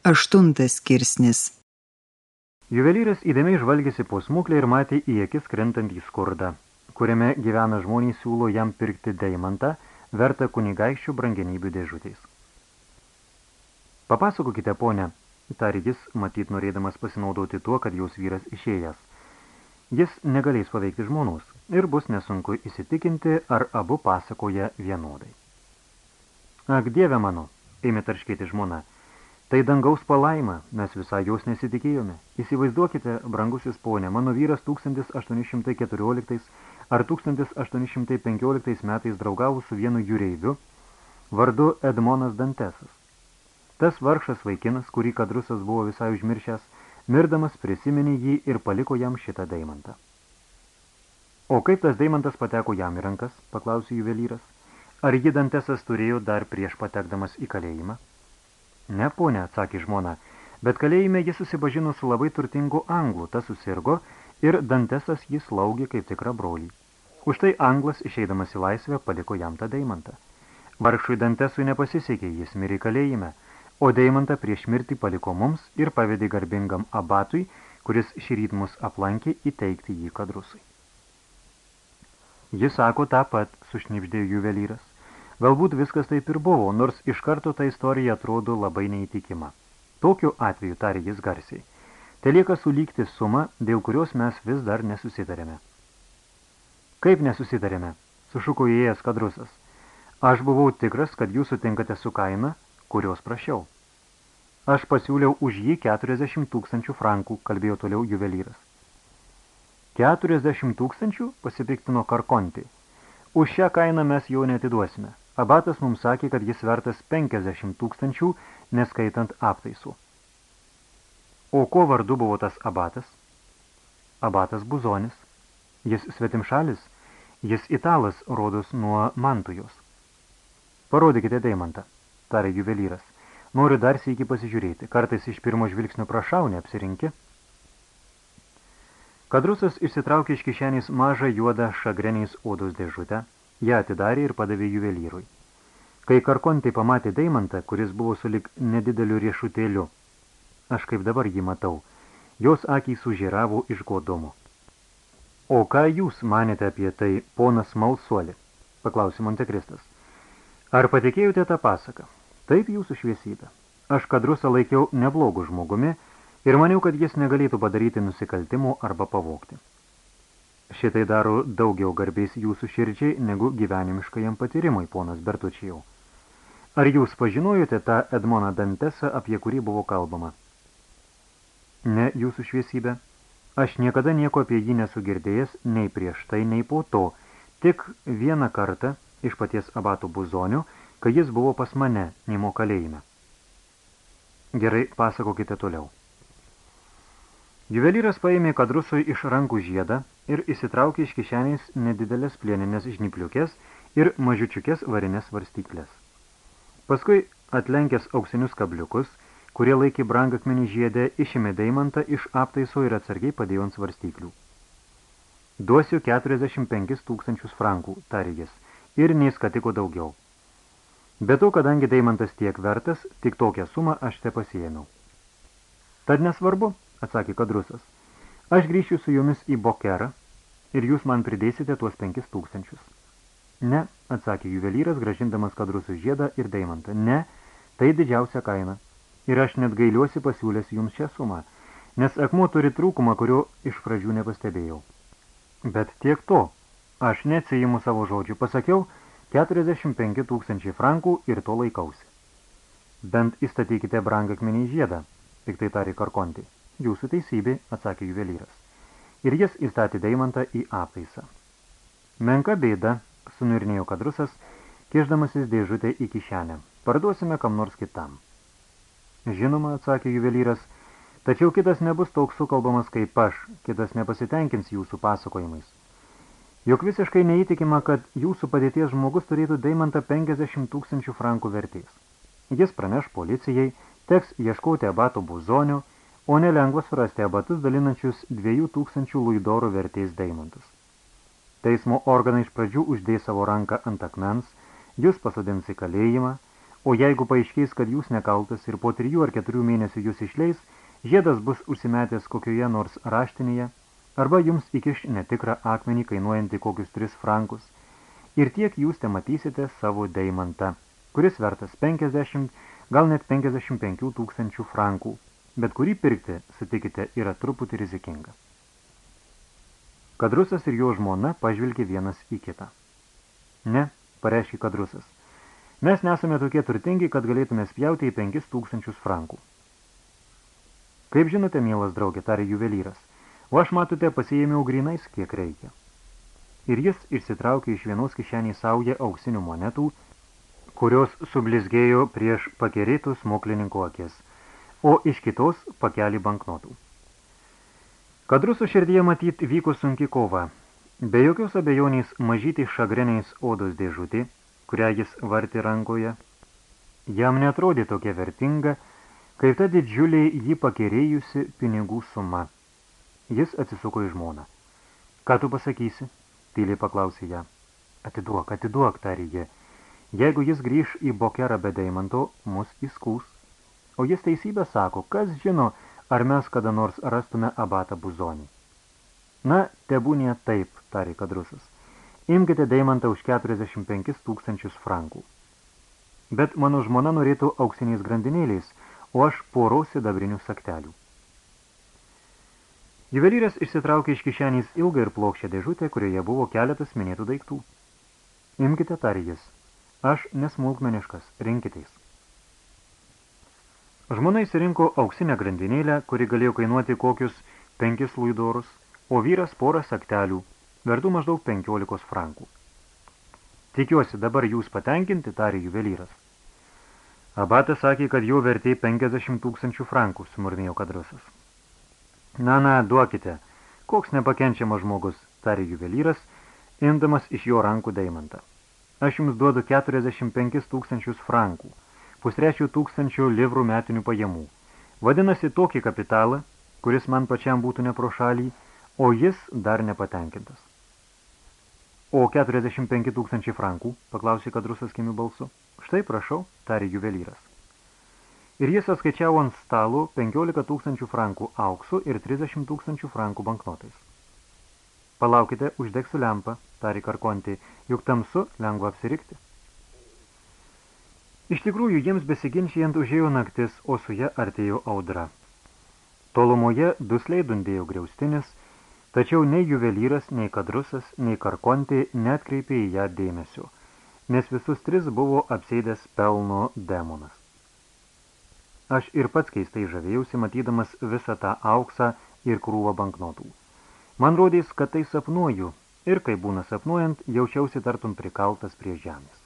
Aštuntas skirsnis Juvelyras įdėmiai žvalgėsi po smuklę ir matė į akis krentantį skurdą, kuriame gyvena žmonės siūlo jam pirkti deimantą, vertą kunigaiščių brangenybių dėžutės. Papasakokite, ponė, tarė jis, matyt norėdamas pasinaudoti tuo, kad jos vyras išėjęs. Jis negalės paveikti žmonos ir bus nesunku įsitikinti, ar abu pasakoja vienodai. Ak, dieve mano, ėmė tarškėti žmona, Tai dangaus palaima, mes visai jos nesitikėjome. Įsivaizduokite, brangusis ponė, mano vyras 1814 ar 1815 metais draugavo su vienu jūreiviu, vardu Edmonas Dantesas. Tas vargšas vaikinas, kurį kadrusas buvo visai užmiršęs, mirdamas prisiminė jį ir paliko jam šitą daimantą. O kaip tas daimantas pateko jam į rankas, paklausė juvelyras. Ar jį Dantesas turėjo dar prieš patekdamas į kalėjimą? Ne, ponė, atsakė žmona, bet kalėjime jis susipažino su labai turtingu anglu, tas susirgo ir Dantesas jis laugė kaip tikrą brolį. Už tai anglas, išeidamas į laisvę, paliko jam tą deimantą. Vargšui Dantesui nepasisekė, jis mirė kalėjime, o deimantą prieš mirtį paliko mums ir pavedė garbingam abatui, kuris šįryt mus aplankė įteikti jį kadrusui. Jis sako tą pat, sušnipždėjo juvelyras. Galbūt viskas taip ir buvo, nors iš karto ta istorija atrodo labai neįtikima. Tokiu atveju, tarė jis garsiai, telieka sulygti sumą, dėl kurios mes vis dar nesusitarėme. Kaip nesusitarėme? Sušuko įėjęs kadrusas. Aš buvau tikras, kad jūs sutinkate su kaina, kurios prašiau. Aš pasiūliau už jį 40 tūkstančių frankų, kalbėjo toliau juvelyras. 40 tūkstančių pasipiktino Karkonti. Už šią kainą mes jau netiduosime. Abatas mums sakė, kad jis vertas 50 tūkstančių, neskaitant aptaisų. O ko vardu buvo tas abatas? Abatas Buzonis. Jis svetimšalis, jis italas, rodos nuo Mantujos. Parodykite deimantą, tarė juvelyras. Noriu dar sėki pasižiūrėti, kartais iš pirmo žvilgsnio prašau, neapsirinki. Kadrusas išsitraukė iš kišenės mažą juodą šagreniais odos dėžutę, ją atidarė ir padavė juvelyrui. Kai Karkontai pamatė Deimantą, kuris buvo sulik nedideliu riešutėliu, aš kaip dabar jį matau, jos akiai sužėravo iš godomo. O ką jūs manėte apie tai, ponas Malsuoli? paklausė Montekristas. Ar patikėjote tą pasaką? Taip jūsų šviesybė. Aš kadrusą laikiau neblogų žmogumi ir maniau, kad jis negalėtų padaryti nusikaltimų arba pavokti. Šitai daro daugiau garbės jūsų širdžiai negu gyvenimiškajam patyrimui, ponas Bertučijau. Ar jūs pažinojote tą Edmoną Dantesą, apie kurį buvo kalbama? Ne, jūsų šviesybė. Aš niekada nieko apie jį nesu girdėjęs, nei prieš tai, nei po to. Tik vieną kartą iš paties abatų buzonių, kai jis buvo pas mane, Nimo kalėjime. Gerai, pasakokite toliau. Juvelyras paėmė kadrusui iš rankų žiedą ir įsitraukė iš kišenės nedidelės plieninės žnypliukės ir mažiučiukės varinės varstyklės. Paskui, atlenkęs auksinius kabliukus, kurie laikė brangakmenį žiedę, išėmė deimantą iš aptaiso ir atsargiai padėjo ant svarstyklių. Duosiu 45 tūkstančius frankų, tarė jis, ir neįskatiko daugiau. Be to, kadangi deimantas tiek vertas, tik tokią sumą aš te pasiėmiau. Tad nesvarbu, atsakė kadrusas. Aš grįšiu su jumis į Bokerą ir jūs man pridėsite tuos penkis tūkstančius. Ne, atsakė juvelyras, gražindamas kadrusų žiedą ir deimantą. Ne, tai didžiausia kaina. Ir aš net gailiuosi pasiūlęs jums šią sumą, nes akmuo turi trūkumą, kurio iš pradžių nepastebėjau. Bet tiek to, aš neatsijimu savo žodžių, pasakiau 45 tūkstančiai frankų ir to laikausi. Bent įstatykite brangakmenį žiedą, tik tai tarė Karkontį. Jūsų teisybė, atsakė juvelyras. Ir jis įstatė deimantą į aptaisą. Menka bėda, sunirnėjo kadrusas, kišdamasis dėžutę į kišenę. Parduosime kam nors kitam. Žinoma, atsakė juvelyras, tačiau kitas nebus toks sukalbamas kaip aš, kitas nepasitenkins jūsų pasakojimais. Juk visiškai neįtikima, kad jūsų padėties žmogus turėtų deimantą 50 tūkstančių frankų vertės. Jis praneš policijai, teks ieškoti abato buzonių, o nelengva surasti abatus dalinančius 2000 luidorų vertės deimantus. Teismo organai iš pradžių uždės savo ranką ant akmens, jūs pasodins į kalėjimą, o jeigu paaiškės, kad jūs nekaltas ir po trijų ar keturių mėnesių jūs išleis, žiedas bus užsimetęs kokioje nors raštinėje, arba jums įkiš netikrą akmenį kainuojantį kokius tris frankus, ir tiek jūs te matysite savo deimantą, kuris vertas 50, gal net 55 tūkstančių frankų, bet kurį pirkti, sutikite, yra truputį rizikinga. Kadrusas ir jo žmona pažvilgė vienas į kitą. Ne, pareiškė Kadrusas. Mes nesame tokie turtingi, kad galėtume spjauti į penkis tūkstančius frankų. Kaip žinote, mielas draugė, tarė juvelyras, o aš matote pasijėmiau grinais, kiek reikia. Ir jis išsitraukė iš vienos kišenės saują auksinių monetų, kurios sublizgėjo prieš pakerėtus moklininko akis, o iš kitos pakelį banknotų. Kadrusų širdyje matyt vyko sunki kova. Be jokios abejonės mažyti šagreniais odos dėžutį, kurią jis varti rankoje, jam netrodė tokia vertinga, kaip ta didžiuliai jį pakerėjusi pinigų suma. Jis atsisuko į žmoną. Ką tu pasakysi? Tyliai paklausė ją. Atiduok, atiduok, tarė jie. Jeigu jis grįž į bokerą be deimanto, mus įskūs. O jis teisybę sako, kas žino, ar mes kada nors rastume abatą buzonį. Na, tebūnė taip, tarė kadrusas. Imkite deimantą už 45 tūkstančius frankų. Bet mano žmona norėtų auksiniais grandinėliais, o aš poros sidabrinių saktelių. Juvelyras išsitraukė iš kišenės ilgą ir plokščią dėžutę, kurioje buvo keletas minėtų daiktų. Imkite, tarė jis. Aš nesmulkmeniškas, rinkiteis. Žmona įsirinko auksinę grandinėlę, kuri galėjo kainuoti kokius penkis luidorus, o vyras porą saktelių, vertų maždaug penkiolikos frankų. Tikiuosi, dabar jūs patenkinti, tarė juvelyras. Abatas sakė, kad jau vertė 50 tūkstančių frankų, sumurmėjo kadrusas. Na, na, duokite, koks nepakenčiamas žmogus, tarė juvelyras, imdamas iš jo rankų daimantą. Aš jums duodu 45 tūkstančius frankų – pustrečių tūkstančių livrų metinių pajamų. Vadinasi tokį kapitalą, kuris man pačiam būtų ne pro šalį, o jis dar nepatenkintas. O 45 tūkstančiai frankų, paklausė kadrusas kimių balsu. Štai prašau, tarė juvelyras. Ir jis atskaičiavo ant stalo 15 tūkstančių frankų auksų ir 30 tūkstančių frankų banknotais. Palaukite, uždegsiu lempą, tarė karkontį, juk tamsu lengva apsirikti. Iš tikrųjų, jiems besiginčiant užėjo naktis, o su ja artėjo audra. Tolumoje dusliai dundėjo griaustinis, tačiau nei juvelyras, nei kadrusas, nei karkontė netkreipė į ją dėmesio, nes visus tris buvo apseidęs pelno demonas. Aš ir pats keistai žavėjausi, matydamas visą tą auksą ir krūvą banknotų. Man rodys, kad tai sapnuoju, ir kai būna sapnuojant, jaučiausi tartum prikaltas prie žemės.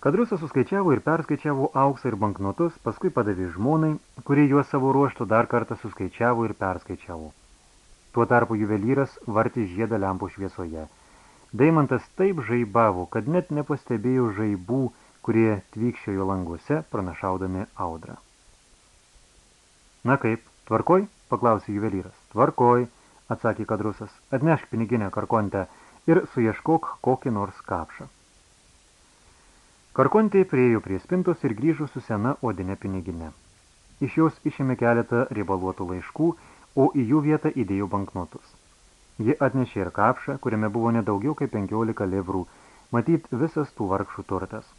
Kadrusas suskaičiavo ir perskaičiavo auksą ir banknotus, paskui padavė žmonai, kurie juos savo ruoštų dar kartą suskaičiavo ir perskaičiavo. Tuo tarpu juvelyras vartė žiedą lempų šviesoje. Deimantas taip žaibavo, kad net nepastebėjo žaibų, kurie tvykščiojo languose, pranašaudami audrą. Na kaip, tvarkoj? paklausė juvelyras. Tvarkoj, atsakė kadrusas. Atnešk piniginę karkontę ir suieškok kokį nors kapšą. Karkontė priejo prie spintos ir grįžo su sena odinė piniginė. Iš jos išėmė keletą riebaluotų laiškų, o į jų vietą įdėjo banknotus. Ji atnešė ir kapšą, kuriame buvo nedaugiau kaip 15 livrų, matyt visas tų vargšų turtas.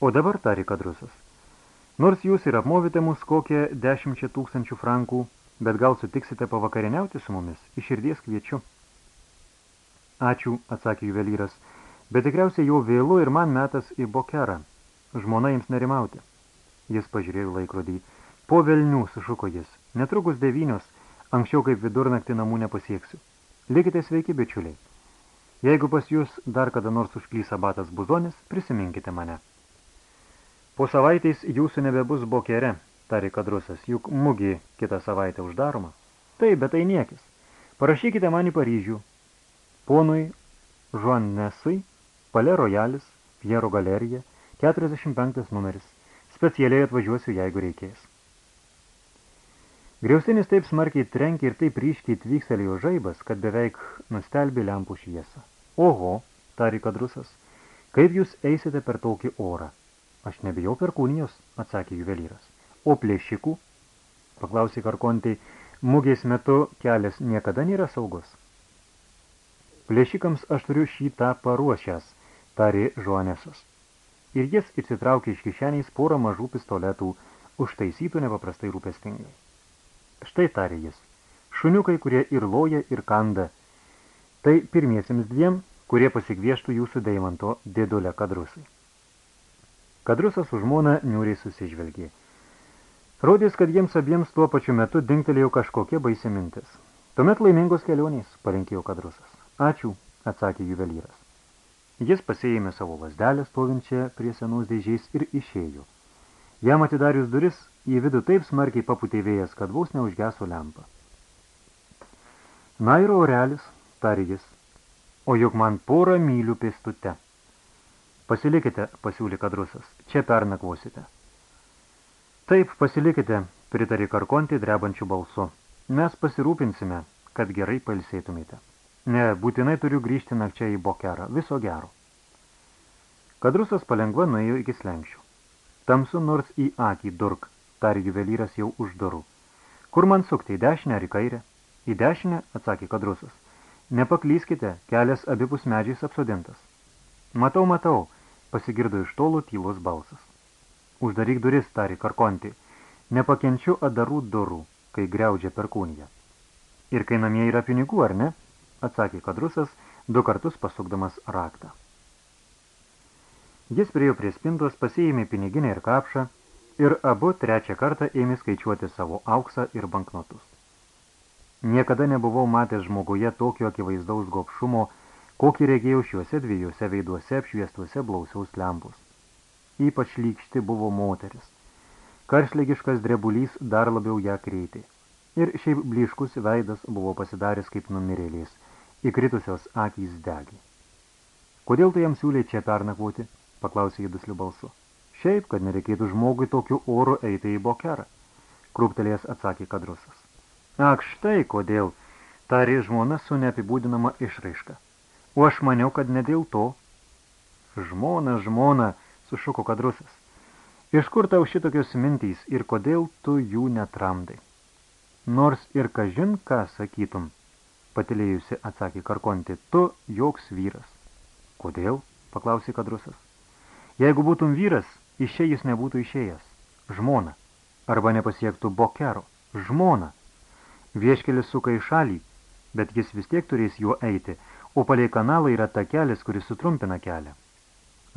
O dabar tari kadrusas. Nors jūs ir apmovite mus kokią dešimčią tūkstančių frankų, bet gal sutiksite pavakariniauti su mumis, iš širdies kviečiu. Ačiū, atsakė juvelyras, Bet tikriausiai jau vėlu ir man metas į bokerą. Žmona jums nerimauti. Jis pažiūrėjo laikrodį. Po velnių, sušuko jis. Netrukus devynios, anksčiau kaip vidurnaktį namų nepasieksiu. Likite sveiki, bičiuliai. Jeigu pas jūs dar kada nors užklys abatas buzonis, prisiminkite mane. Po savaitės jūsų nebebus bokere, tarė kadrusas, juk mugį kitą savaitę uždaroma. Taip, bet tai niekis. Parašykite man į Paryžių. Ponui Žuannesui Palė Rojalis, Piero galerija, 45 numeris. Specialiai atvažiuosiu, jeigu reikės. Griaustinis taip smarkiai trenkė ir taip ryškiai tvykstelėjo žaibas, kad beveik nustelbė lempų šviesą. Oho, tari kadrusas, Kaip jūs eisite per tokį orą? Aš nebijau perkūnijos, atsakė juvelyras. O plėšikų? Paklausė karkontai, mugės metu kelias niekada nėra saugus. Plėšikams aš turiu šį tą paruošęs, tarė Žuanesas. Ir jis išsitraukė iš kišeniais porą mažų pistoletų, užtaisytų nepaprastai rūpestingai. Štai tarė jis, šuniukai, kurie ir loja, ir kanda. Tai pirmiesiems dviem, kurie pasikvieštų jūsų deimanto dėdulę kadrusai. Kadrusas už žmoną niūriai susižvelgė. Rodės, kad jiems abiems tuo pačiu metu dingtelėjo kažkokia baisi mintis. Tuomet laimingos kelionės, palinkėjo kadrusas. Ačiū, atsakė juvelyras. Jis pasėjėmė savo lasdelę stovinčią prie senos dėžiais ir išėjo. Jam atidarius duris, į vidų taip smarkiai paputė vėjas, kad vos neužgeso lempą. Na ir orelis, tarė jis, o juk man porą mylių pėstute. Pasilikite, pasiūlė kadrusas, čia pernakvosite. Taip, pasilikite, pritarė karkontį drebančių balsu. Mes pasirūpinsime, kad gerai pailsėtumėte. Ne, būtinai turiu grįžti nakčia į bokerą, viso gero. Kadrusas palengva nuėjo iki slenkščių. Tamsu nors į akį durk, tarė juvelyras jau už durų. Kur man sukti, į dešinę ar į kairę? Į dešinę, atsakė kadrusas. Nepaklyskite, kelias abipus medžiais apsodintas. Matau, matau, pasigirdo iš tolo tylos balsas. Uždaryk duris, tarė karkonti, nepakenčiu adarų durų, kai greudžia perkūnija. Ir kai namie yra pinigų, ar ne? Atsakė kadrusas, du kartus pasukdamas raktą. Jis priejo prie spintos, pasiėmė piniginę ir kapšą ir abu trečią kartą ėmė skaičiuoti savo auksą ir banknotus. Niekada nebuvau matęs žmoguje tokio akivaizdaus gopšumo kokį regėjau šiuose dviejose veiduose apšviestuose blausiaus lempus. Ypač lygšti buvo moteris. Karšlegiškas drebulys dar labiau ją kreitė. Ir šiaip bliškus veidas buvo pasidaręs kaip numirėlės, įkritusios akys degė. Kodėl tu jam siūlė čia pernakvoti? paklausė jį dusliu balsu. Šiaip, kad nereikėtų žmogui tokiu oru eiti į bokerą, krūptelės atsakė kadrusas. Ak, štai kodėl, tarė žmona su neapibūdinama išraiška. O aš maniau, kad ne dėl to. Žmona, žmona, sušuko kadrusas. Iš kur tau šitokios mintys ir kodėl tu jų netramdai? Nors ir kažin ką sakytum, patilėjusi atsakė karkonti, tu joks vyras. Kodėl? paklausė kadrusas. Jeigu būtum vyras, iš čia jis nebūtų išėjęs. Žmona. Arba nepasiektų bokero. Žmona. Vieškelis suka į šalį, bet jis vis tiek turės juo eiti, o palei kanalą yra takelis, kuris sutrumpina kelią.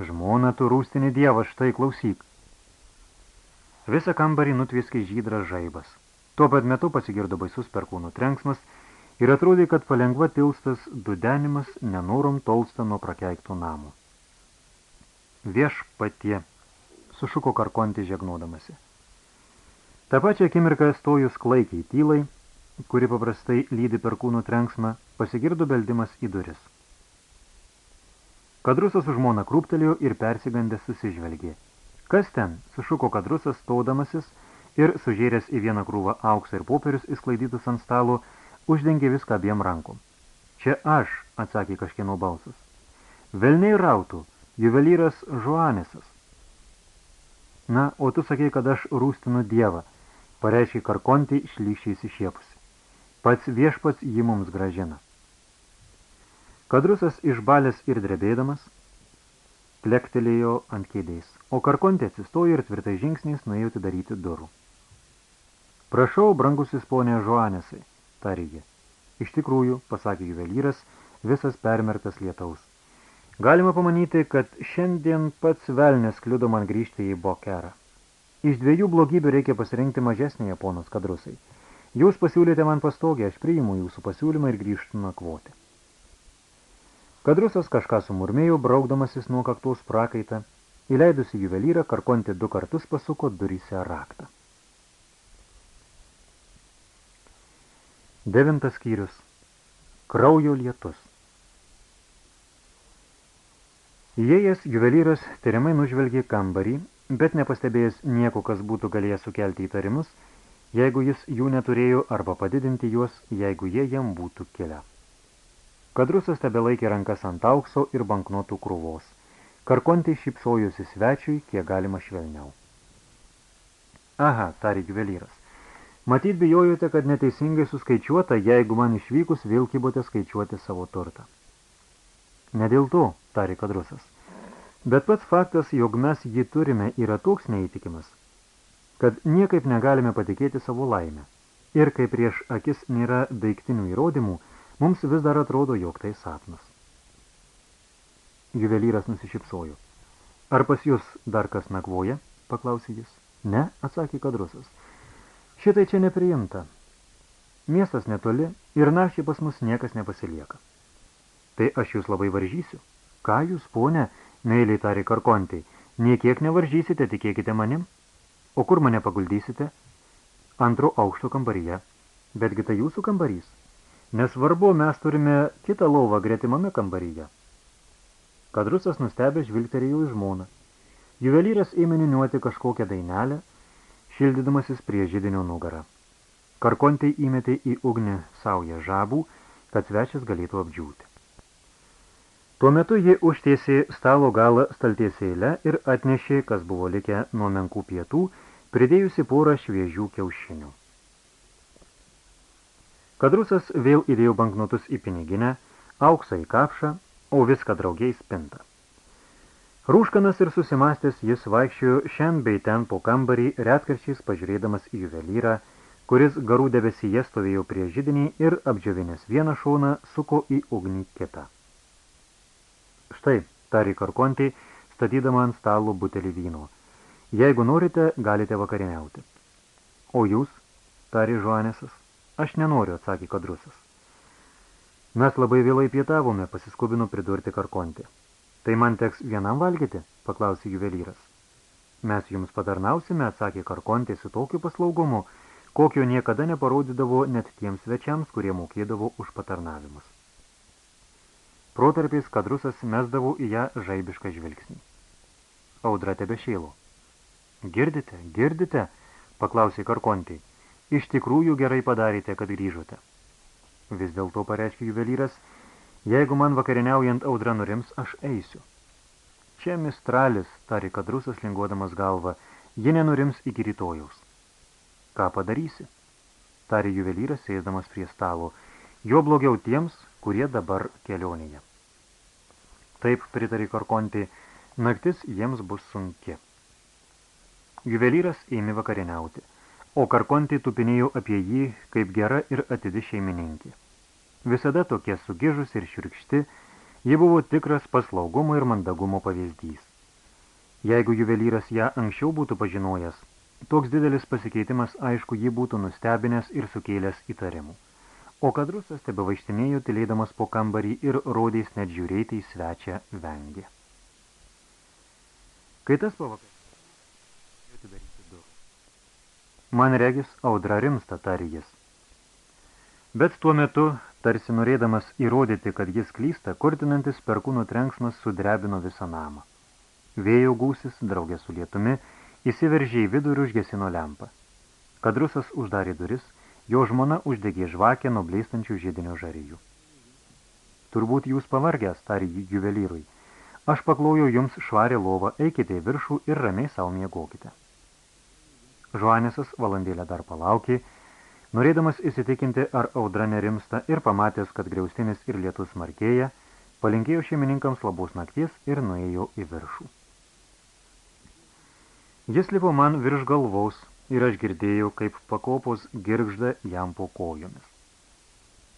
Žmona, tu rūstinį dievą, štai klausyk. Visą kambarį nutvieskė žydras žaibas. Tuo pat metu pasigirdo baisus perkūnų trenksmas ir atrodė, kad palengva tilstas dudenimas nenorom tolsta nuo prakeiktų namų. Vieš patie, sušuko karkonti žegnodamasi. Ta pačia akimirką stojus klaikiai tylai, kuri paprastai lydi perkūnų trenksmą, pasigirdo beldimas į duris. Kadrusas už žmoną krūptelėjo ir persigandęs susižvelgė. Kas ten? sušuko kadrusas staudamasis ir sužėręs į vieną krūvą auksą ir popierius įsklaidytus ant stalo, uždengė viską abiem rankom. Čia aš, atsakė kažkieno balsas. Velniai rautų, juvelyras Žuanesas. Na, o tu sakei, kad aš rūstinu dievą, pareiškė karkontį šlyšiais išiepusi. Pats viešpats jį mums gražina. Kadrusas išbalęs ir drebėdamas, plektelėjo ant kėdės, o karkontė atsistojo ir tvirtai žingsniais nuėjo atidaryti durų. Prašau, brangusis ponė Žuanesai, tarė ji. Iš tikrųjų, pasakė juvelyras, visas permertas lietaus. Galima pamanyti, kad šiandien pats velnės kliudo man grįžti į bokerą. Iš dviejų blogybių reikia pasirinkti mažesnėje ponos kadrusai – Jūs pasiūlėte man pastogę, aš priimu jūsų pasiūlymą ir grįžtu nakvoti. Kadrusas kažką sumurmėjo, braukdamasis nuo kaktos prakaitą, įleidusi juvelyrą, karkonti du kartus pasuko duryse raktą. Devintas skyrius. Kraujo lietus. Įėjęs juvelyras tyrimai nužvelgė kambarį, bet nepastebėjęs nieko, kas būtų galėjęs sukelti įtarimus, jeigu jis jų neturėjo, arba padidinti juos, jeigu jie jam būtų kilę. Kadrusas tebe laikė rankas ant aukso ir banknotų krūvos. Karkontai šipsojosi svečiui, kiek galima švelniau. Aha, tarė juvelyras. Matyt, bijojote, kad neteisingai suskaičiuota, jeigu man išvykus vėl kibote skaičiuoti savo turtą. Ne dėl to, tarė kadrusas. Bet pats faktas, jog mes jį turime, yra toks neįtikimas, kad niekaip negalime patikėti savo laimę. Ir kai prieš akis nėra daiktinių įrodymų, mums vis dar atrodo, jog tai sapnas. Juvelyras nusišypsojo. Ar pas jūs dar kas nakvoja? paklausė jis. Ne, atsakė kadrusas. Šitai čia nepriimta. Miestas netoli ir naktį pas mus niekas nepasilieka. Tai aš jūs labai varžysiu. Ką jūs, ponė, meiliai tarė karkontai, niekiek nevaržysite, tikėkite manim. O kur mane paguldysite? Antro aukšto kambaryje. Betgi tai jūsų kambarys. Nesvarbu, mes turime kitą lovą gretimame kambaryje. Kadrusas nustebė žvilgterėjo į žmoną. Juvelyras ėmė niuniuoti kažkokią dainelę, šildydamasis prie židinio nugarą. Karkontai įmetė į ugnį saują žabų, kad svečias galėtų apdžiūti. Tuo metu ji užtiesė stalo galą staltiesėlę ir atnešė, kas buvo likę nuo menkų pietų, pridėjusi porą šviežių kiaušinių. Kadrusas vėl įdėjo banknotus į piniginę, auksą į kapšą, o viską draugiai spinta. Rūškanas ir susimastęs jis vaikščiojo šiandien bei ten po kambarį, retkarčiais pažiūrėdamas į juvelyrą, kuris garų debesyje stovėjo prie židinį ir apdžiovinės vieną šoną suko į ugnį kitą. Štai, tarė karkontį, statydama ant stalo butelį vyno. Jeigu norite, galite vakarieniauti. O jūs, tarė Žuanesas, aš nenoriu, atsakė kadrusas. Mes labai vėlai pietavome, pasiskubino pridurti karkontį. Tai man teks vienam valgyti, paklausė juvelyras. Mes jums patarnausime, atsakė karkontė su tokiu paslaugumu, kokio niekada neparodydavo net tiems svečiams, kurie mokėdavo už patarnavimus. Protarpiais kadrusas mesdavo į ją žaibišką žvilgsnį. Audra tebešėlo. Girdite, girdite, paklausė karkontė. Iš tikrųjų gerai padarėte, kad grįžote. Vis dėlto pareiškia juvelyras, jeigu man vakarieniaujant audra nurims, aš eisiu. Čia mistralis, tari kadrusas linguodamas galvą, ji nenurims iki rytojaus. Ką padarysi? Tari juvelyras sėsdamas prie stalo, jo blogiau tiems, kurie dabar kelionėje. Taip pritari Karkontį, naktis jiems bus sunki. Juvelyras ėmė vakarieniauti, o Karkontį tupinėjo apie jį kaip gera ir atidi šeimininkė. Visada tokia sugižus ir širkšti, ji buvo tikras paslaugumo ir mandagumo pavyzdys. Jeigu juvelyras ją anksčiau būtų pažinojęs, toks didelis pasikeitimas aišku jį būtų nustebinęs ir sukėlęs įtarimų. O kadrusas tebe vaikštinėjo, tylėdamas po kambarį ir rodės net žiūrėti į svečią vengė. Kai tas pavakarė, man regis audra rimsta, tarė jis. Bet tuo metu tarsi norėdamas įrodyti, kad jis klysta, kurtinantis perkūnų trenksmas sudrebino visą namą. Vėjo gūsis, draugė su lietumi, įsiveržė į vidų ir užgesino lempą. Kadrusas uždarė duris, jo žmona uždegė žvakę nuo bleistančių žiedinio žarijų. Turbūt jūs pavargęs, tarė juvelyrui. Aš paklojau jums švarę lovą, eikite į viršų ir ramiai savo miegokite. Žuanesas valandėlę dar palaukė, Norėdamas įsitikinti, ar audra nerimsta ir pamatęs, kad griaustinis ir lietus markėja, palinkėjo šeimininkams labos nakties ir nuėjo į viršų. Jis lipo man virš galvaus ir aš girdėjau, kaip pakopos girgžda jam po kojomis.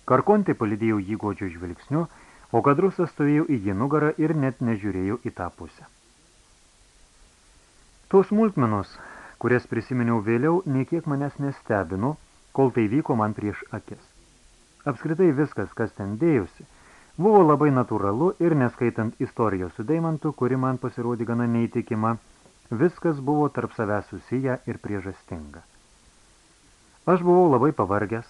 Karkontė palidėjau jį godžių žvilgsniu, o kadrusas stovėjau į jį nugarą ir net nežiūrėjau į tą pusę. Tos smulkmenos, kurias prisiminiau vėliau, niekiek manęs nestebino, kol tai vyko man prieš akis. Apskritai viskas, kas ten dėjusi, buvo labai natūralu ir neskaitant istorijos su Deimantu, kuri man pasirodė gana neįtikima, viskas buvo tarp savęs susiję ir priežastinga. Aš buvau labai pavargęs,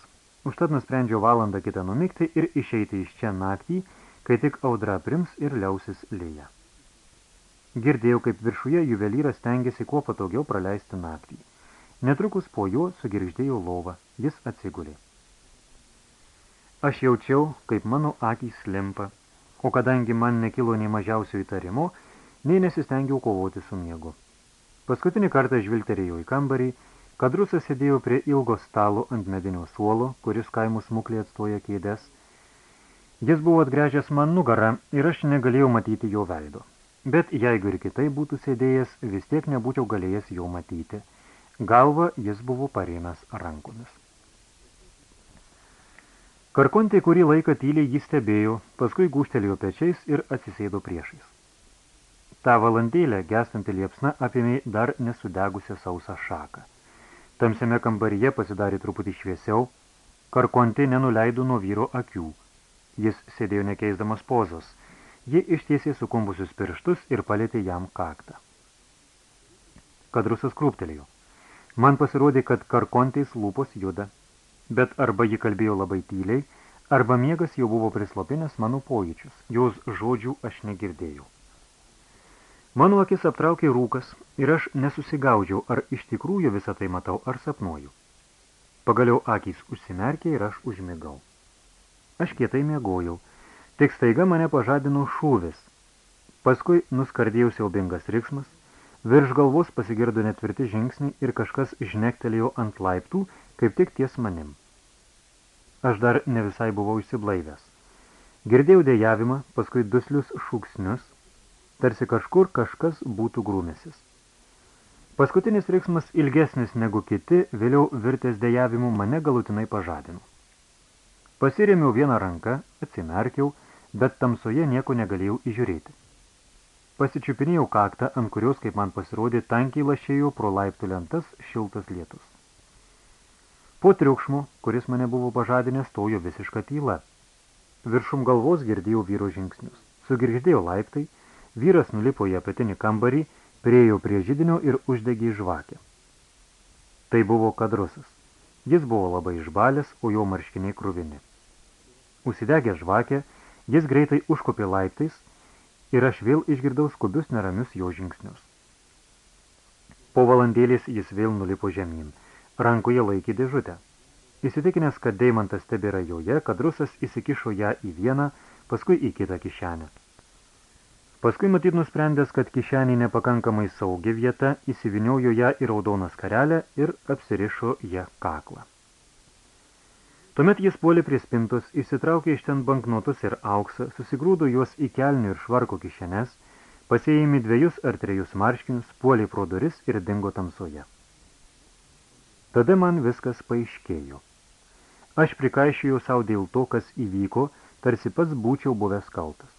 užtat nusprendžiau valandą kitą numigti ir išeiti iš čia naktį, kai tik audra prims ir liausis lėja. Girdėjau, kaip viršuje juvelyras stengiasi kuo patogiau praleisti naktį. Netrukus po juo sugirždėjo lova, jis atsigulė. Aš jaučiau, kaip mano akys limpa, o kadangi man nekilo nei mažiausio įtarimo, nei nesistengiau kovoti su miegu. Paskutinį kartą žvilgterėjau į kambarį, kad rusas sėdėjo prie ilgo stalo ant medinio suolo, kuris kaimų smuklė atstoja kėdes. Jis buvo atgręžęs man nugarą ir aš negalėjau matyti jo veido. Bet jeigu ir kitai būtų sėdėjęs, vis tiek nebūčiau galėjęs jo matyti. Galva jis buvo parėmęs rankomis. Karkontė kurį laiką tyliai jį stebėjo, paskui gūštelėjo pečiais ir atsisėdo priešais. Ta valandėlę gestanti liepsna apėmė dar nesudegusią sausą šaką. Tamsiame kambaryje pasidarė truputį šviesiau, Karkontė nenuleido nuo vyro akių. Jis sėdėjo nekeisdamas pozos. Ji ištiesė sukumbusius pirštus ir palėtė jam kaktą. Kadrusas krūptelėjo. Man pasirodė, kad Karkontės lūpos juda, bet arba ji kalbėjo labai tyliai, arba miegas jau buvo prislopinęs mano pojūčius. Jos žodžių aš negirdėjau. Mano akis aptraukė rūkas ir aš nesusigaudžiau, ar iš tikrųjų visą tai matau, ar sapnuoju. Pagaliau akys užsimerkė ir aš užmigau. Aš kietai mėgojau, tik staiga mane pažadino šūvis. Paskui nuskardėjau siaubingas riksmas, virš galvos pasigirdo netvirti žingsnį ir kažkas žnektelėjo ant laiptų, kaip tik ties manim. Aš dar ne visai buvau išsiblaivęs. Girdėjau dėjavimą, paskui duslius šūksnius, tarsi kažkur kažkas būtų grūmėsis. Paskutinis reiksmas ilgesnis negu kiti, vėliau virtės dejavimu mane galutinai pažadino. Pasirėmiau vieną ranką, atsimerkiau, bet tamsoje nieko negalėjau įžiūrėti. Pasičiupinėjau kaktą, ant kurios, kaip man pasirodė, tankiai lašėjo pro laiptų lentas šiltas lietus. Po triukšmo, kuris mane buvo pažadinęs, stojo visiška tyla. Viršum galvos girdėjau vyro žingsnius. Sugirgždėjo laiptai, Vyras nulipo į apatinį kambarį, priejo prie židinio ir uždegė žvakę. Tai buvo kadrusas. Jis buvo labai išbalęs, o jo marškiniai kruvini. Užsidegę žvakę, jis greitai užkopė laiptais ir aš vėl išgirdau skubius neramius jo žingsnius. Po valandėlės jis vėl nulipo žemyn. Rankoje laikė dėžutę. Įsitikinęs, kad deimantas tebėra joje, kad rusas įsikišo ją į vieną, paskui į kitą kišenę. Paskui matyt nusprendęs, kad kišenį nepakankamai saugi vieta, įsiviniojo ją į raudoną skarelę ir apsirišo ją kaklą. Tuomet jis puolė prie spintos, įsitraukė iš ten banknotus ir auksą, susigrūdo juos į kelnių ir švarko kišenes, pasėjimi dviejus ar trejus marškinius, puolė pro duris ir dingo tamsoje. Tada man viskas paaiškėjo. Aš prikaišėjau savo dėl to, kas įvyko, tarsi pats būčiau buvęs kaltas.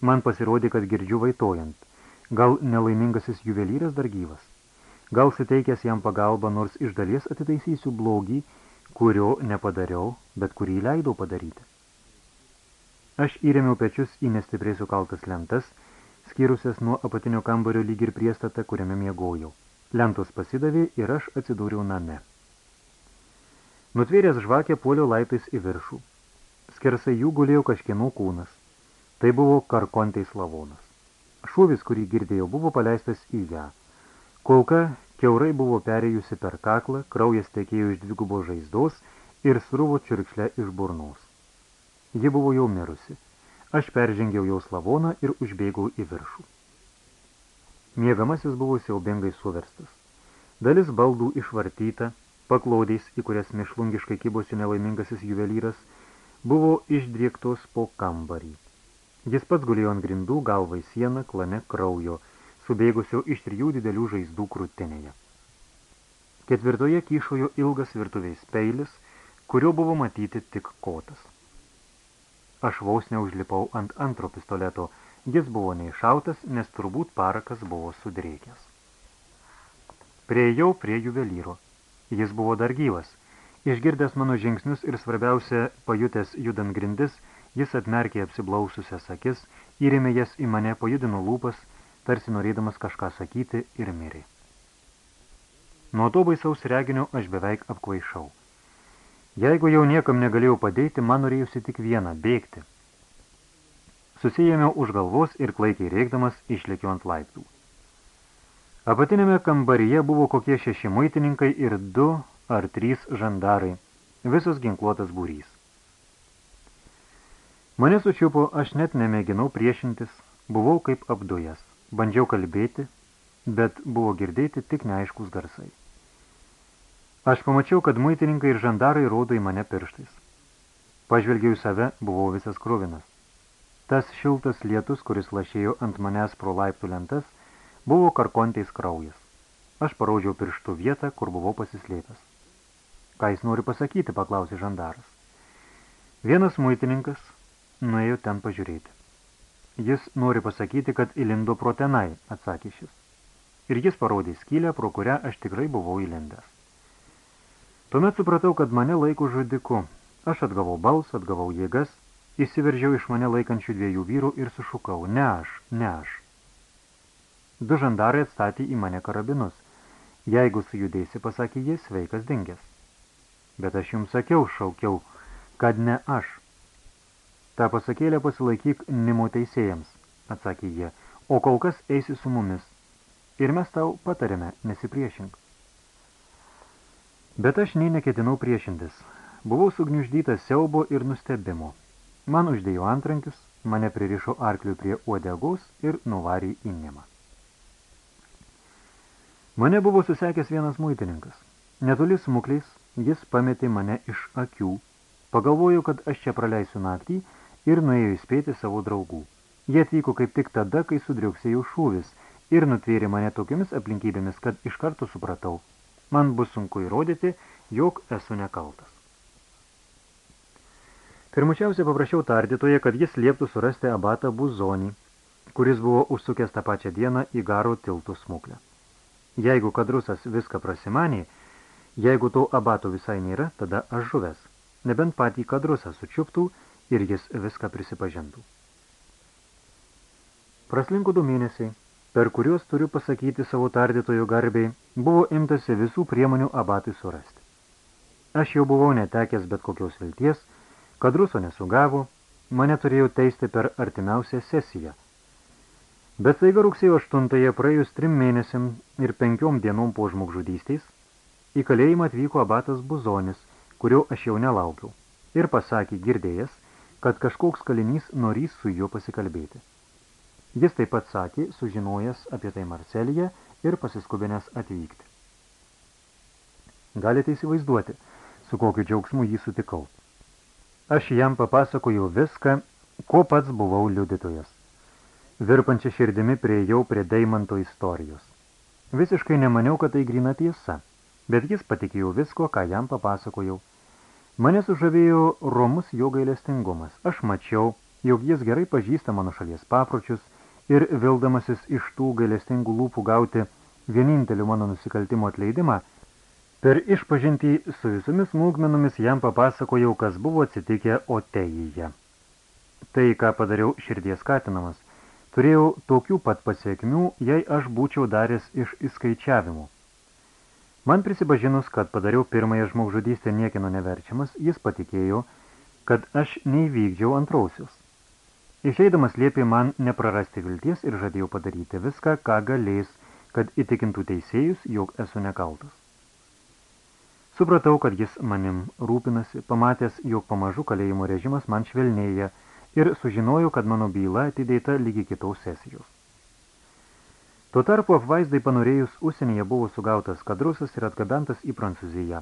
Man pasirodė, kad girdžiu vaitojant. Gal nelaimingasis juvelyras dar gyvas? Gal suteikęs jam pagalbą, nors iš dalies atitaisysiu blogį, kurio nepadariau, bet kurį leidau padaryti. Aš įrėmiau pečius į nestipriai sukaltas lentas, skyrusias nuo apatinio kambario lyg ir priestatą, kuriame miegojau. Lentos pasidavė ir aš atsidūriau name. Nutvėręs žvakę puolio laiptais į viršų. Skersai jų gulėjo kažkieno kūnas. Tai buvo karkontės lavonas. Šūvis, kurį girdėjau, buvo paleistas į ją. Kulka keurai buvo perėjusi per kaklą, kraujas tekėjo iš dvigubo žaizdos ir sruvo čirkšle iš burnos. Ji buvo jau mirusi. Aš peržengiau jos lavoną ir užbėgau į viršų. Miegamasis buvo siaubingai suverstas. Dalis baldų išvartyta, paklaudės, į kurias mišlungiškai kibosi nelaimingasis juvelyras, buvo išdriektos po kambarį. Jis pats gulėjo ant grindų, galvai sieną, klane kraujo, subėgusio iš trijų didelių žaizdų krūtinėje. Ketvirtoje kyšojo ilgas virtuviais peilis, kurio buvo matyti tik kotas. Aš vos neužlipau ant antro pistoleto, jis buvo neišautas, nes turbūt parakas buvo sudrėkęs. Prieėjau prie juvelyro. Jis buvo dar gyvas. Išgirdęs mano žingsnius ir svarbiausia, pajutęs judant grindis – Jis atmerkė apsiblaususias akis, įrėmė jas į mane, pajudino lūpas, tarsi norėdamas kažką sakyti ir mirė. Nuo to baisaus reginio aš beveik apkvaišau. Jeigu jau niekam negalėjau padėti, man norėjusi tik vieną – bėgti. Susijėmiau už galvos ir klaikiai rėkdamas išlėkiau ant laiptų. Apatinėme kambaryje buvo kokie šeši muitininkai ir du ar trys žandarai, visos ginkluotas būrys. Mane sučiupo, aš net nemėginau priešintis, buvau kaip apdujas. Bandžiau kalbėti, bet buvo girdėti tik neaiškus garsai. Aš pamačiau, kad muitininkai ir žandarai rodo į mane pirštais. Pažvelgiau į save, buvau visas kruvinas. Tas šiltas lietus, kuris lašėjo ant manęs pro laiptų lentas, buvo karkonteis kraujas. Aš parodžiau pirštų vietą, kur buvau pasislėpęs. Ką jis nori pasakyti, paklausė žandaras. Vienas muitininkas nuėjo ten pažiūrėti. Jis nori pasakyti, kad įlindo pro tenai, atsakė šis. Ir jis parodė skylę, pro kurią aš tikrai buvau įlindęs. Tuomet supratau, kad mane laiko žudiku. Aš atgavau balsą, atgavau jėgas, įsiveržiau iš mane laikančių dviejų vyrų ir sušukau, ne aš, ne aš. Du žandarai atstatė į mane karabinus. Jeigu sujudėsi, pasakė jis, sveikas dingęs. Bet aš jums sakiau, šaukiau, kad ne aš. Ta pasakėlė pasilaikyk Nimo teisėjams, atsakė jie, o kol kas eisi su mumis. Ir mes tau patarėme, nesipriešink. Bet aš nei neketinau priešintis. Buvau sugniuždytas siaubo ir nustebimo. Man uždėjo antrankius, mane pririšo arklių prie uodegos ir nuvarė į Nimą. Mane buvo susekęs vienas muitininkas. Netoli smukliais jis pametė mane iš akių. Pagalvojau, kad aš čia praleisiu naktį ir nuėjo įspėti savo draugų. Jie atvyko kaip tik tada, kai sudriauksėjau šūvis ir nutvėrė mane tokiamis aplinkybėmis, kad iš karto supratau. Man bus sunku įrodyti, jog esu nekaltas. Pirmučiausia paprašiau tardytoje, kad jis lieptų surasti abatą Buzonį, kuris buvo užsukęs tą pačią dieną į garo tiltų smuklę. Jeigu kadrusas viską prasimanė, jeigu to abato visai nėra, tada aš žuvęs. Nebent patį kadrusą sučiuptų ir jis viską prisipažintų. Praslinko du mėnesiai, per kuriuos turiu pasakyti savo tardytojų garbiai, buvo imtasi visų priemonių abatui surasti. Aš jau buvau netekęs bet kokios vilties, kad ruso nesugavo, mane turėjau teisti per artimiausią sesiją. Bet staiga rugsėjo 8-ąją praėjus trim mėnesiam ir penkiom dienom po žmogžudystės, į kalėjimą atvyko abatas Buzonis, kurio aš jau nelaukiau, ir pasakė girdėjęs, kad kažkoks kalinys norys su juo pasikalbėti. Jis taip pat sakė, sužinojęs apie tai Marcelyje ir pasiskubinęs atvykti. Galite įsivaizduoti, su kokiu džiaugsmu jį sutikau. Aš jam papasakojau viską, ko pats buvau liudytojas. Virpančia širdimi prieėjau prie Deimanto istorijos. Visiškai nemaniau, kad tai grina tiesa, bet jis patikėjo visko, ką jam papasakojau – Mane sužavėjo romus jo gailestingumas. Aš mačiau, jog jis gerai pažįsta mano šalies papročius ir vildamasis iš tų gailestingų lūpų gauti vienintelių mano nusikaltimo atleidimą, per išpažintį su visomis smūgmenomis jam papasakojau, kas buvo atsitikę Otejyje. Tai, ką padariau širdies skatinamas, turėjau tokių pat pasiekmių, jei aš būčiau daręs iš įskaičiavimų. Man prisipažinus, kad padariau pirmąją žmogžudystę niekino neverčiamas, jis patikėjo, kad aš neįvykdžiau antrausius. Išeidamas liepė man neprarasti vilties ir žadėjau padaryti viską, ką galės, kad įtikintų teisėjus, jog esu nekaltas. Supratau, kad jis manim rūpinasi, pamatęs, jog pamažu kalėjimo režimas man švelnėja ir sužinojau, kad mano byla atidėta lygi kitos sesijos. Tuo tarpu apvaizdai panorėjus užsienyje buvo sugautas kadrusas ir atgabentas į Prancūziją.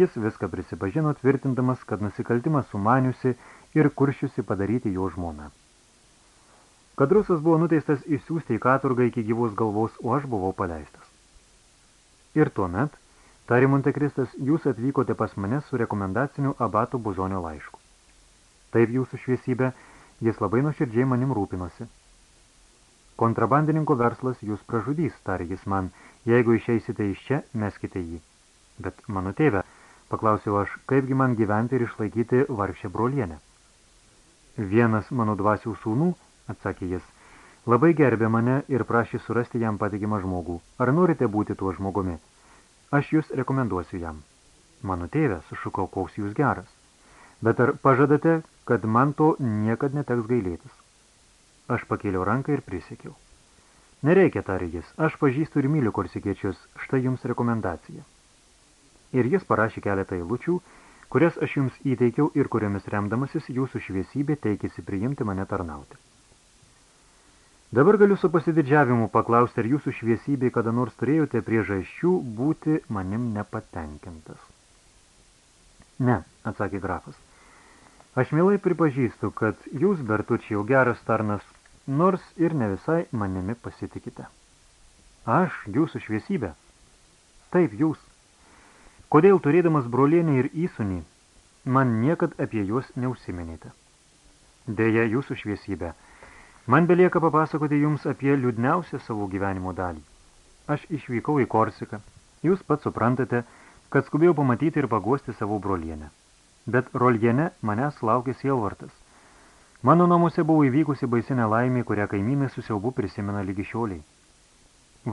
Jis viską prisipažino, tvirtindamas, kad nusikaltimą sumaniusi ir kuršiusi padaryti jo žmoną. Kadrusas buvo nuteistas išsiųsti į katurgą iki gyvos galvos, o aš buvau paleistas. Ir tuomet, tarė Montekristas, jūs atvykote pas mane su rekomendaciniu abato buzonio laišku. Taip jūsų šviesybė, jis labai nuoširdžiai manim rūpinosi. Kontrabandininko verslas jūs pražudys, tarė jis man, jeigu išeisite iš čia, meskite jį. Bet mano tėve, paklausiau aš, kaipgi man gyventi ir išlaikyti vargšę brolienę. Vienas mano dvasių sūnų, atsakė jis, labai gerbė mane ir prašė surasti jam patikimą žmogų. Ar norite būti tuo žmogumi? Aš jūs rekomenduosiu jam. Mano tėve, sušukau, koks jūs geras. Bet ar pažadate, kad man to niekad neteks gailėtis? Aš pakėliau ranką ir prisiekiau. Nereikia, tarė jis, aš pažįstu ir myliu korsikiečius, štai jums rekomendacija. Ir jis parašė keletą eilučių, kurias aš jums įteikiau ir kuriomis remdamasis jūsų šviesybė teikėsi priimti mane tarnauti. Dabar galiu su pasididžiavimu paklausti, ar jūsų šviesybei kada nors turėjote priežasčių būti manim nepatenkintas. Ne, atsakė grafas. Aš mielai pripažįstu, kad jūs, Bertučiau, geras tarnas, nors ir ne visai manimi pasitikite. Aš, jūsų šviesybė? Taip, jūs. Kodėl turėdamas brolienį ir įsunį, man niekad apie juos neužsiminėte? Deja, jūsų šviesybė – Man belieka papasakoti jums apie liūdniausią savo gyvenimo dalį. Aš išvykau į Korsiką. Jūs pats suprantate, kad skubėjau pamatyti ir paguosti savo brolienę. Bet roljene manęs laukė sielvartas. Mano namuose buvo įvykusi baisinė laimė, kurią kaimynai su siaubu prisimena lygi šioliai.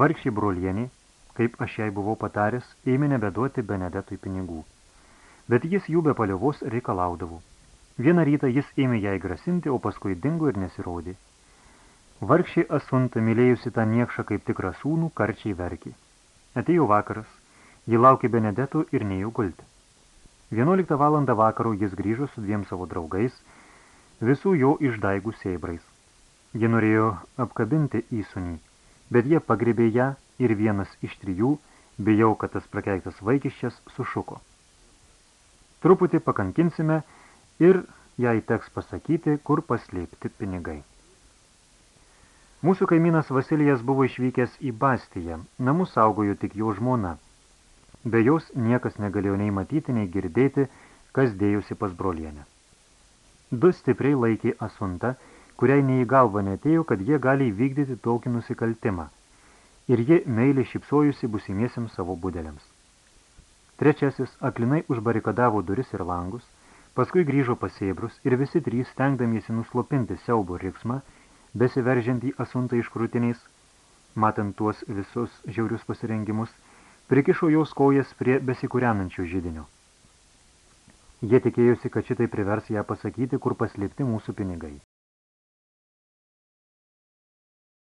Vargšiai brolieniai, kaip aš jai buvau pataręs, ėmė nebeduoti Benedetui pinigų. Bet jis jų be paliovos reikalaudavo. Vieną rytą jis ėmė jai grasinti, o paskui dingo ir nesirodė. Vargšiai asunta, mylėjusi tą niekšą kaip tikrą sūnų, karčiai verkė. Atėjo vakaras, ji laukė Benedetų ir neėjau gulti. 11 valandą vakaro jis grįžo su dviem savo draugais, visų jo išdaigų seibrais. Jie norėjo apkabinti įsunį, bet jie pagrėbė ją ir vienas iš trijų, bijau, kad tas prakeiktas vaikiščias, sušuko. Truputį pakankinsime ir jai teks pasakyti, kur paslėpti pinigai. Mūsų kaimynas Vasilijas buvo išvykęs į Bastiją, namus saugojo tik jo žmona. Be jos niekas negalėjo nei matyti, nei girdėti, kas dėjusi pas brolienę. Du stipriai laikė asuntą, kuriai nei į galvą netėjo, kad jie gali įvykdyti tokį nusikaltimą. Ir ji meiliai šipsojusi busimiesiams savo budeliams. Trečiasis aklinai užbarikadavo duris ir langus, paskui grįžo pasėbrus ir visi trys, stengdamiesi nuslopinti siaubo riksmą, besiveržiantį asuntą iš krūtiniais, matant tuos visus žiaurius pasirengimus, prikišo jos kojas prie besikūrenančio žydinio. Jie tikėjosi, kad šitai privers ją pasakyti, kur paslėpti mūsų pinigai.